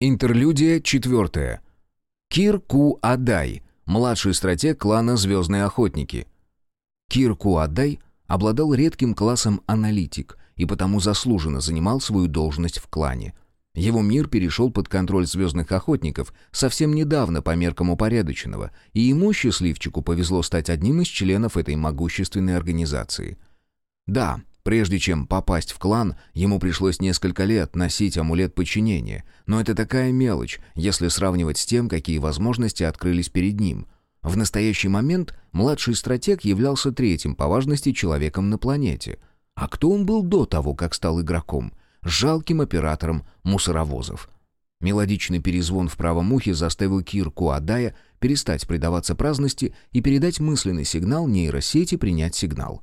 Интерлюдия четвертая. Кир Ку Адай, младший стратег клана «Звездные охотники». Кир Ку Адай обладал редким классом аналитик и потому заслуженно занимал свою должность в клане. Его мир перешел под контроль «Звездных охотников» совсем недавно по меркам упорядоченного, и ему, счастливчику, повезло стать одним из членов этой могущественной организации. Да, Прежде чем попасть в клан, ему пришлось несколько лет носить амулет подчинения, но это такая мелочь, если сравнивать с тем, какие возможности открылись перед ним. В настоящий момент младший стратег являлся третьим по важности человеком на планете. А кто он был до того, как стал игроком? Жалким оператором мусоровозов. Мелодичный перезвон в правом ухе заставил Кирку Адая перестать предаваться праздности и передать мысленный сигнал нейросети принять сигнал.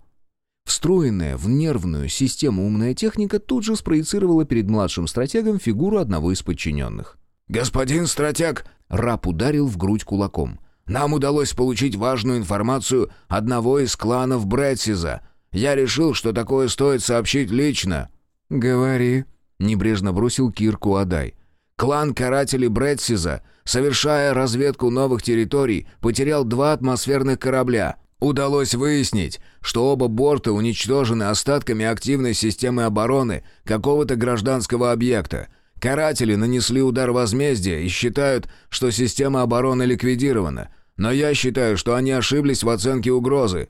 Встроенная в нервную систему умная техника тут же спроецировала перед младшим стратегом фигуру одного из подчиненных. «Господин стратег!» — раб ударил в грудь кулаком. «Нам удалось получить важную информацию одного из кланов Брэдсиза. Я решил, что такое стоит сообщить лично». «Говори», — небрежно бросил Кирку Адай. «Клан карателей Брэдсиза, совершая разведку новых территорий, потерял два атмосферных корабля». Удалось выяснить, что оба борта уничтожены остатками активной системы обороны какого-то гражданского объекта. Каратели нанесли удар возмездия и считают, что система обороны ликвидирована. Но я считаю, что они ошиблись в оценке угрозы.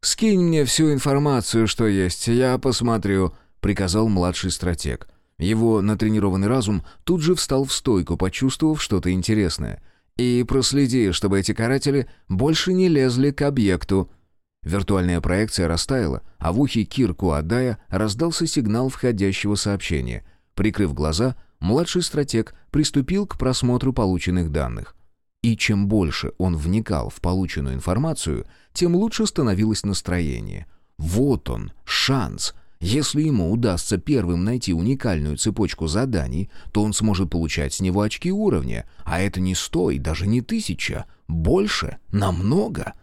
«Скинь мне всю информацию, что есть, я посмотрю», — приказал младший стратег. Его натренированный разум тут же встал в стойку, почувствовав что-то интересное — и проследи, чтобы эти каратели больше не лезли к объекту». Виртуальная проекция растаяла, а в ухе Кирку Адая раздался сигнал входящего сообщения. Прикрыв глаза, младший стратег приступил к просмотру полученных данных. И чем больше он вникал в полученную информацию, тем лучше становилось настроение. Вот он, шанс — если ему удастся первым найти уникальную цепочку заданий, то он сможет получать с него очки уровня, а это не сто и даже не тысяча, больше, намного.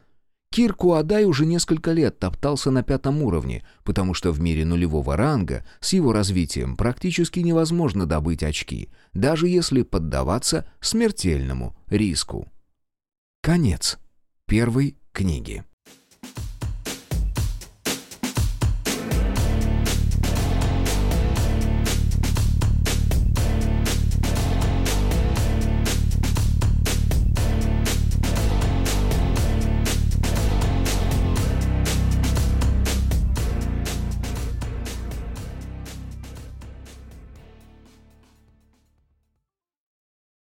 Кир Куадай уже несколько лет топтался на пятом уровне, потому что в мире нулевого ранга с его развитием практически невозможно добыть очки, даже если поддаваться смертельному риску. Конец первой книги.